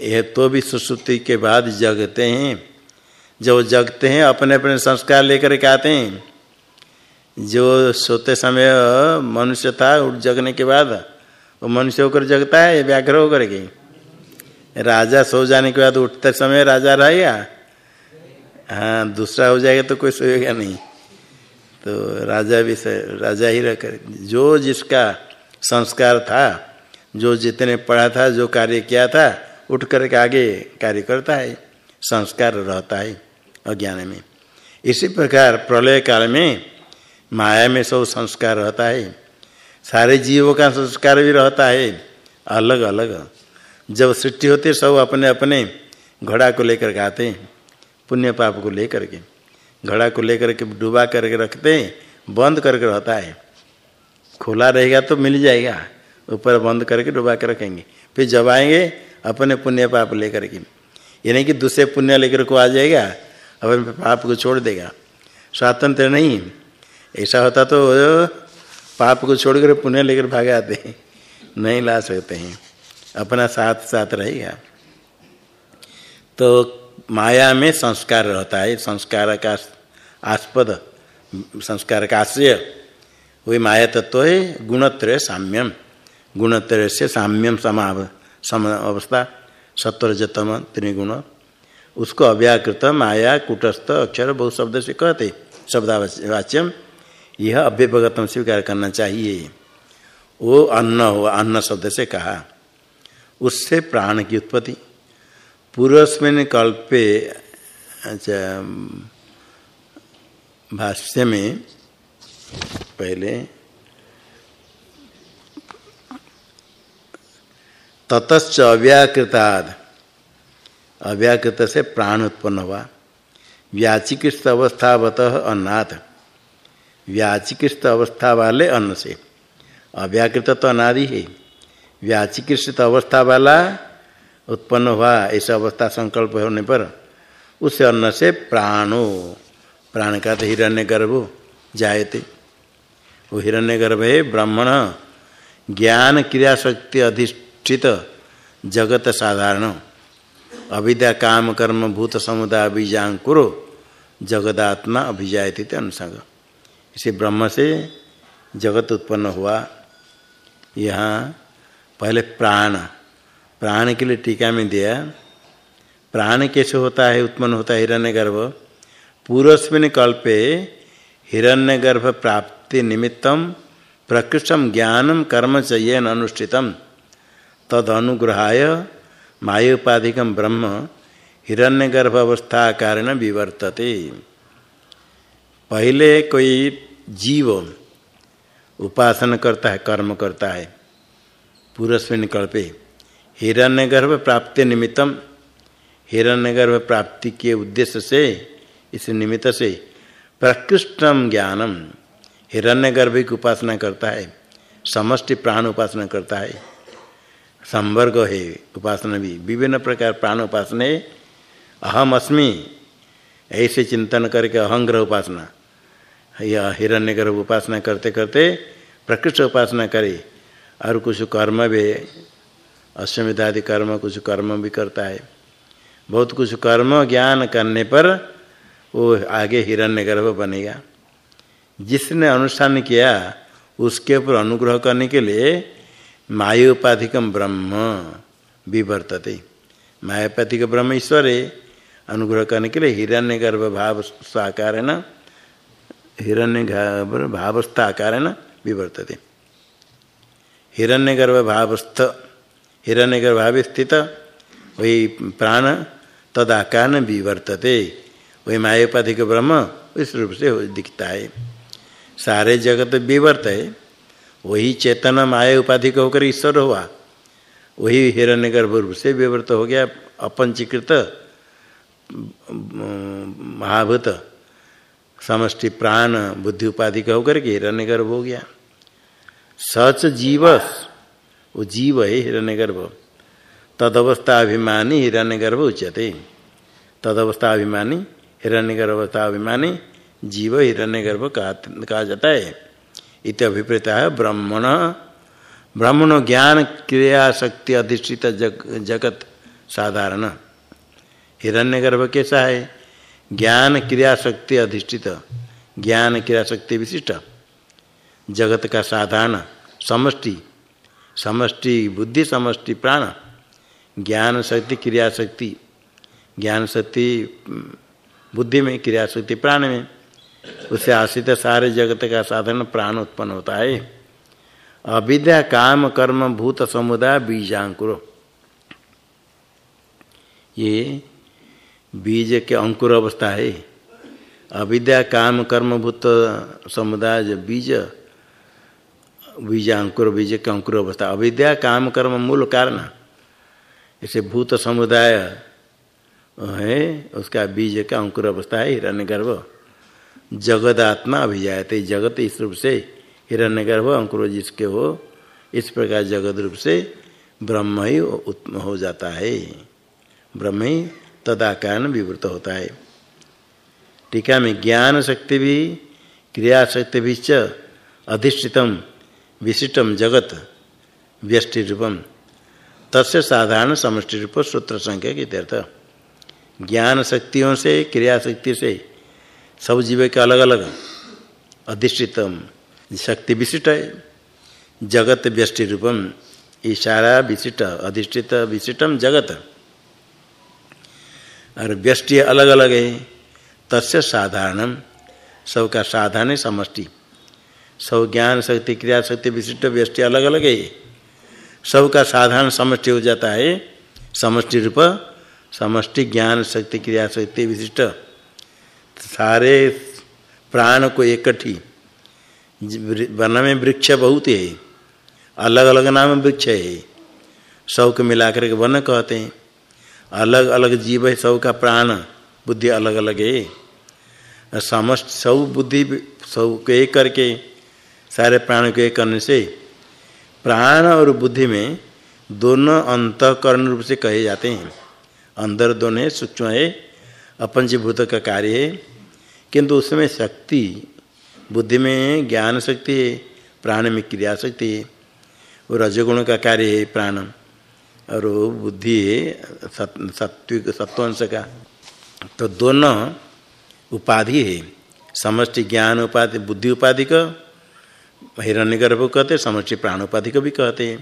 यह तो भी सुश्रुति के बाद जगते हैं। जब जगते हैं अपने अपने संस्कार लेकर के आते हैं। जो सोते समय मनुष्य था, उठ जगने के बाद, वो मनुष्य होकर जगता है व्याघ्र होकर के। राजा सो जाने के बाद उठते समय राजा रहेगा हाँ दूसरा हो जाएगा तो कोई सोएगा नहीं। तो राजा भी राजा ही रह कर, जो जिसका संस्कार था, जो जितने पढ़ा था, जो कार्य किया था, उठ कर के आगे कार्य करता है, संस्कार रहता है अज्ञान में। इसी प्रकार प्रलय काल में माया में सब संस्कार रहता है, सारे जीवों का संस्कार भी रहता है अलग अलग जब सृष्टि होती सब अपने अपने घोड़ा को लेकर आते हैं। पुण्य पाप को लेकर के, घड़ा को लेकर के डुबा करके रखते हैं, बंद करके रहता है। खुला रहेगा तो मिल जाएगा, ऊपर बंद करके डुबा के रखेंगे। फिर जब आएँगे, अपने पुण्य पाप लेकर के ये नहीं कि दूसरे पुण्य लेकर को आ जाएगा अपने पाप को छोड़ देगा। स्वातंत्र नहीं ऐसा होता तो पाप को छोड़कर पुण्य लेकर भाग आते हैं, नहीं ला सकते हैं। अपना साथ साथ रहेगा। तो माया में संस्कार रहता है, संस्कार का आस्पद, संस्कार का आश्रय। वही माया तत्व है, गुणत्रय साम्यम। गुणत्रय से साम्यम समाव, सम अवस्था, सत्वरजतम त्रिगुण। उसको अव्याकृत माया, कुटस्थ, अक्षर बहुत शब्द से कहते। शब्दावाच्यम यह अव्यपगतम स्वीकार करना चाहिए। वो अन्न हो, अन्न शब्द से कहा। उससे प्राण की उत्पत्ति। पूर्वस्मिन कल्पे अच्छा भाष्य में पहले ततच अव्याकृताद। अव्याकृत से प्राण उत्पन्न हुआ। व्याचिकृत अवस्थावत अन्नाथ व्याचिकृत अवस्था वाले अन्न से अव्याकृत तो अनादि है। व्याचिकृत अवस्था वाला उत्पन्न हुआ, ऐसा अवस्था संकल्प होने पर, उस अन्न से प्राणो, प्राण का तो हिरण्य गर्भ जायते। वो हिरण्य गर्भ है ब्राह्मण, ज्ञान क्रिया शक्ति अधिष्ठित, जगत साधारण। अविद्या, काम, कर्म, भूत, समुदाय बीजाकुरो जगदात्मा अभिजायती अनुसंग। इसे ब्रह्म से जगत उत्पन्न हुआ। यहाँ पहले प्राण प्राण के लिए टीका में दिया, प्राण कैसे होता है, उत्पन्न होता है हिरण्य गर्भ पूर्वस्मिन कल्पे हिरण्य गर्भ प्राप्ति निमित्तम प्रकृष्टम ज्ञानम कर्म चाहिए अनुष्ठितम। तद अनुग्रहाय मायोपाधिकम ब्रह्म हिरण्य गर्भ अवस्था कारण विवर्तते। पहले कोई जीव उपासना करता है, कर्म करता है पूर्वस्विन कल्पे हिरण्यगर्भ प्राप्ति निमित्तम। हिरण्यगर्भ प्राप्ति के उद्देश्य से, इस निमित्त से प्रकृष्टम ज्ञानम। हिरण्यगर्भ की उपासना करता है। समष्टि प्राण उपासना करता है। संवर्ग है, उपासना भी। विभिन्न प्रकार प्राण उपासना है। अहम अस्मि, ऐसे चिंतन करके अहंग्रह उपासना। या हिरण्यगर्भ उपासना करते करते प्रकृष्ट उपासना करे। और कुछ कर्म भी अश्वमेधादि कर्म कुछ कर्म भी करता है। बहुत कुछ कर्म ज्ञान करने पर वो आगे हिरण्य गर्भ बनेगा। जिसने अनुष्ठान किया, उसके ऊपर अनुग्रह करने के लिए मायोपाधिकम ब्रह्म विवर्तते। मायोपाधिक ब्रह्म ईश्वर है। अनुग्रह करने के लिए हिरण्य गर्भ भाव साकार है न हिरण्य गर्भ भावस्थ आकार है न विवर्तते। हिरण्य गर्भ भावस्थ हिरण्य गर्भाव स्थित वही प्राण तदाकार न विवर्तते। वही मायोपाधिक ब्रह्म इस रूप से दिखता है। सारे जगत विवर्त है। वही चेतन माया उपाधिक होकर ईश्वर हुआ। वही हिरण्य गर्भ रूप से विवर्त हो गया। अपंचीकृत, महाभूत, समष्टि प्राण बुद्धि उपाधि का होकर के हिरण्य गर्भ हो गया। सच जीवस वो जीव है हिरण्यगर्भ। तदवस्थाभिमानी हिरण्यगर्भ उच्यते। तदवस्थाभिमानी हिरण्यगर्भताभिमानी जीव हिरण्यगर्भ कहा जाता है। इत अभिप्रेत है ब्राह्मण। ब्राह्मण ज्ञान क्रिया शक्ति अधिष्ठित जग, जगत साधारण। हिरण्यगर्भ कैसा है? ज्ञान क्रिया शक्ति अधिष्ठित। ज्ञान क्रिया शक्ति विशिष्ट। जगत का साधारण समष्टि समष्टि, बुद्धि समष्टि, प्राण। ज्ञान शक्ति, क्रिया शक्ति। ज्ञान शक्ति बुद्धि में, क्रिया शक्ति, प्राण में। उससे आश्रित सारे जगत का साधन प्राण उत्पन्न होता है। अविद्या, काम, कर्म, भूत, समुदाय, बीजांकुर। ये बीज के अंकुर अवस्था है। अविद्या, काम, कर्म, भूत, समुदाय जो बीज बीज अंकुर बीज के अंकुर अवस्था। अविद्या काम कर्म मूल कारण। ऐसे भूत समुदाय, है, उसका बीज का अंकुर अवस्था है हिरण्य गर्भ जगदात्मा अभिजायते, जगत इस रूप से हिरण्य गर्भ अंकुर जिसके हो, इस प्रकार जगत रूप से ब्रह्म ही उत्म हो जाता है। ब्रह्म ही तदाकार विवृत होता है। टीका में ज्ञान शक्ति भी, क्रिया शक्ति भी च अधिष्ठितम। विशिष्टम जगत व्यष्टि रूपम तस्य साधारण समष्टि रूप सूत्र संख्या की तीर्थ ज्ञान शक्तियों से क्रिया शक्ति से सब जीव के अलग अलग अधिष्ठितम। शक्ति विशिष्ट है। जगत व्यष्टि रूपम इशारा विशिष्ट, अधिष्ठित विशिष्टम जगत। और व्यष्टि अलग अलग है। तस्य साधारणम सबका साधारण समष्टि। सब ज्ञान शक्ति, क्रिया शक्ति विशिष्ट व्यष्टि अलग अलग है। सबका साधारण समष्टि हो जाता है। समष्टि रूप, समष्टि ज्ञान शक्ति, क्रिया शक्ति विशिष्ट। सारे प्राण को इकट्ठी वन में वृक्ष बहुत है। अलग अलग नाम वृक्ष है। सबको मिलाकर के वन कहते हैं। अलग अलग जीव है सब का प्राण, बुद्धि अलग अलग है। समस्त सब बुद्धि सब एक करके सारे प्राण को एक करने से, प्राण और बुद्धि में दोनों अंतकरण रूप से कहे जाते हैं। अंदर दोनों है सूक्ष्म है अपंचीभूत का कार्य है, किंतु उसमें शक्ति, बुद्धि में ज्ञान शक्ति है, प्राण में क्रिया शक्ति है, वो रजगुण का कार्य है प्राण, और बुद्धि है सत्विक, सत्वंश का। तो दोनों उपाधि है, समष्टि ज्ञान उपाधि, बुद्धि उपाधि का हिरण्य गर्भ कहते समष्टि प्राण उपाधि को भी कहते हैं।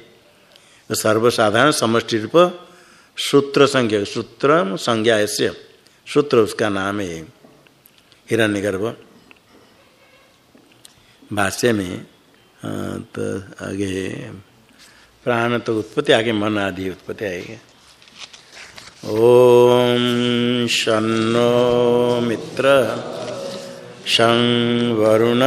तो सर्वसाधारण समष्टि रूप सूत्र संज्ञा सूत्र संज्ञा ऐसे, सूत्र उसका नाम है हिरण्य गर्भ भाष्य में तो आगे प्राण तो उत्पत्ति, आगे मन आदि उत्पत्ति आएगी। ओम शनो मित्र शं वरुण